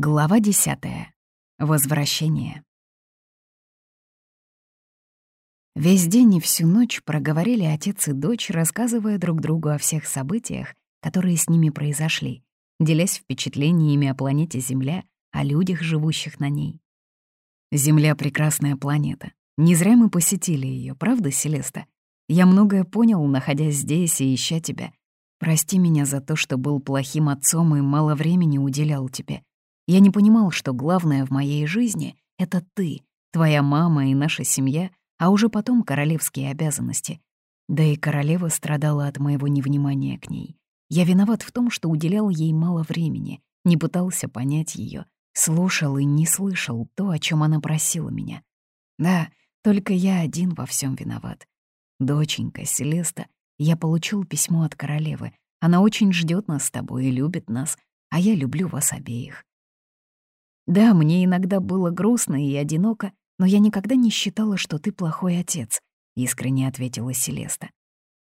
Глава десятая. Возвращение. Весь день и всю ночь проговорили отец и дочь, рассказывая друг другу о всех событиях, которые с ними произошли, делясь впечатлениями о планете Земля, о людях, живущих на ней. Земля — прекрасная планета. Не зря мы посетили ее, правда, Селеста? Я многое понял, находясь здесь и ища тебя. Прости меня за то, что был плохим отцом и мало времени уделял тебе. Я не понимал, что главное в моей жизни — это ты, твоя мама и наша семья, а уже потом королевские обязанности. Да и королева страдала от моего невнимания к ней. Я виноват в том, что уделял ей мало времени, не пытался понять ее, слушал и не слышал то, о чем она просила меня. Да, только я один во всем виноват. Доченька, Селеста, я получил письмо от королевы. Она очень ждет нас с тобой и любит нас, а я люблю вас обеих. Да, мне иногда было грустно и одиноко, но я никогда не считала, что ты плохой отец», — искренне ответила Селеста.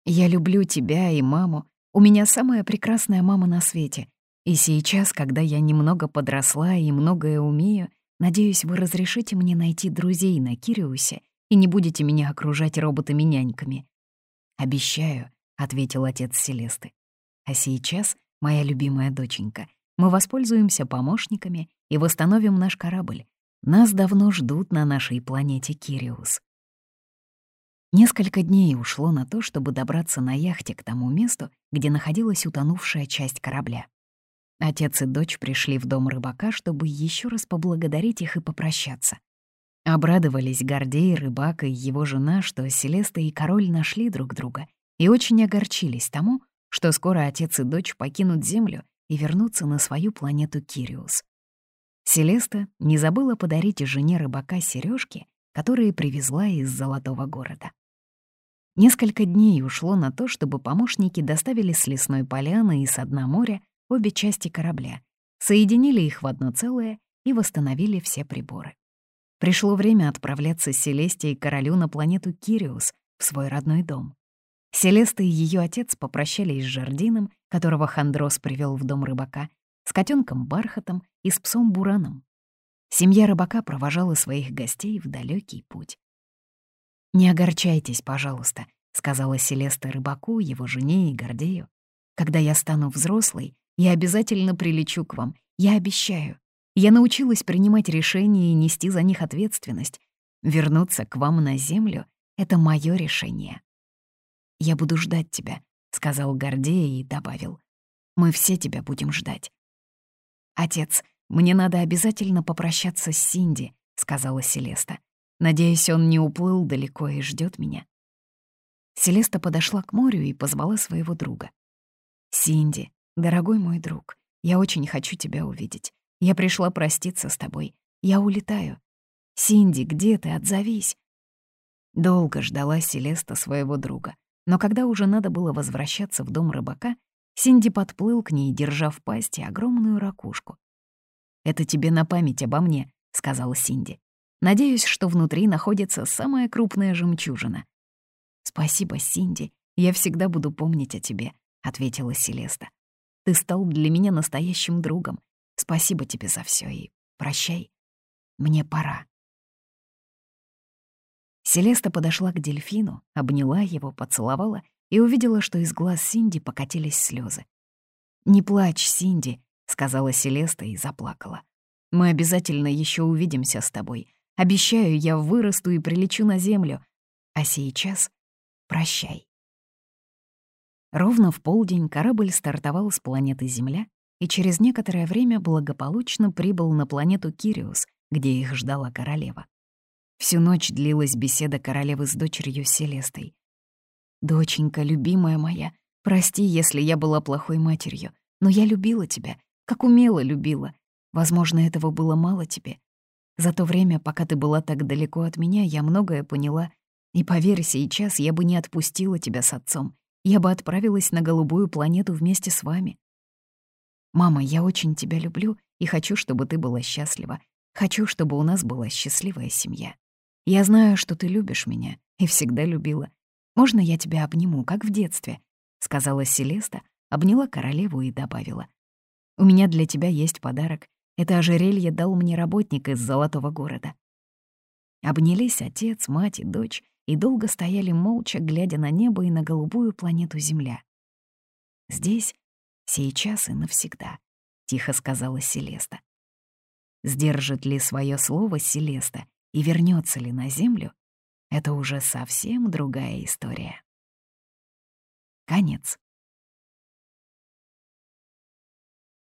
«Я люблю тебя и маму. У меня самая прекрасная мама на свете. И сейчас, когда я немного подросла и многое умею, надеюсь, вы разрешите мне найти друзей на Кириусе и не будете меня окружать роботами-няньками». «Обещаю», — ответил отец Селесты. «А сейчас, моя любимая доченька, мы воспользуемся помощниками и восстановим наш корабль. Нас давно ждут на нашей планете Кириус. Несколько дней ушло на то, чтобы добраться на яхте к тому месту, где находилась утонувшая часть корабля. Отец и дочь пришли в дом рыбака, чтобы еще раз поблагодарить их и попрощаться. Обрадовались Гордей, рыбак и его жена, что Селеста и король нашли друг друга, и очень огорчились тому, что скоро отец и дочь покинут Землю и вернуться на свою планету Кириус. Селеста не забыла подарить жене рыбака сережки, которые привезла из Золотого города. Несколько дней ушло на то, чтобы помощники доставили с лесной поляны и с дна моря обе части корабля, соединили их в одно целое и восстановили все приборы. Пришло время отправляться Селесте и королю на планету Кириус, в свой родной дом. Селеста и ее отец попрощались с Жардином, которого Хандрос привел в дом рыбака, с котенком Бархатом и с псом Бураном. Семья рыбака провожала своих гостей в далекий путь. «Не огорчайтесь, пожалуйста», — сказала Селеста рыбаку, его жене и Гордею. «Когда я стану взрослой, я обязательно прилечу к вам, я обещаю. Я научилась принимать решения и нести за них ответственность. Вернуться к вам на землю — это мое решение». «Я буду ждать тебя», — сказал Гордея и добавил. «Мы все тебя будем ждать». «Отец, мне надо обязательно попрощаться с Синди», — сказала Селеста. «Надеюсь, он не уплыл далеко и ждет меня». Селеста подошла к морю и позвала своего друга. «Синди, дорогой мой друг, я очень хочу тебя увидеть. Я пришла проститься с тобой. Я улетаю. Синди, где ты? Отзовись». Долго ждала Селеста своего друга. Но когда уже надо было возвращаться в дом рыбака, Синди подплыл к ней, держа в пасти огромную ракушку. «Это тебе на память обо мне», — сказала Синди. «Надеюсь, что внутри находится самая крупная жемчужина». «Спасибо, Синди, я всегда буду помнить о тебе», — ответила Селеста. «Ты стал для меня настоящим другом. Спасибо тебе за все и прощай. Мне пора». Селеста подошла к дельфину, обняла его, поцеловала и увидела, что из глаз Синди покатились слезы. «Не плачь, Синди», — сказала Селеста и заплакала. «Мы обязательно еще увидимся с тобой. Обещаю, я вырасту и прилечу на землю. А сейчас прощай». Ровно в полдень корабль стартовал с планеты Земля и через некоторое время благополучно прибыл на планету Кириус, где их ждала королева. Всю ночь длилась беседа королевы с дочерью Селестой. «Доченька, любимая моя, прости, если я была плохой матерью, но я любила тебя, как умело любила. Возможно, этого было мало тебе. За то время, пока ты была так далеко от меня, я многое поняла. И поверь, сейчас я бы не отпустила тебя с отцом. Я бы отправилась на голубую планету вместе с вами. Мама, я очень тебя люблю и хочу, чтобы ты была счастлива. Хочу, чтобы у нас была счастливая семья. Я знаю, что ты любишь меня и всегда любила. Можно я тебя обниму, как в детстве?» — сказала Селеста, обняла королеву и добавила. «У меня для тебя есть подарок. Это ожерелье дал мне работник из Золотого города. Обнялись отец, мать и дочь и долго стояли молча, глядя на небо и на голубую планету Земля. «Здесь, сейчас и навсегда», — тихо сказала Селеста. Сдержит ли свое слово Селеста и вернется ли на Землю, это уже совсем другая история. Конец.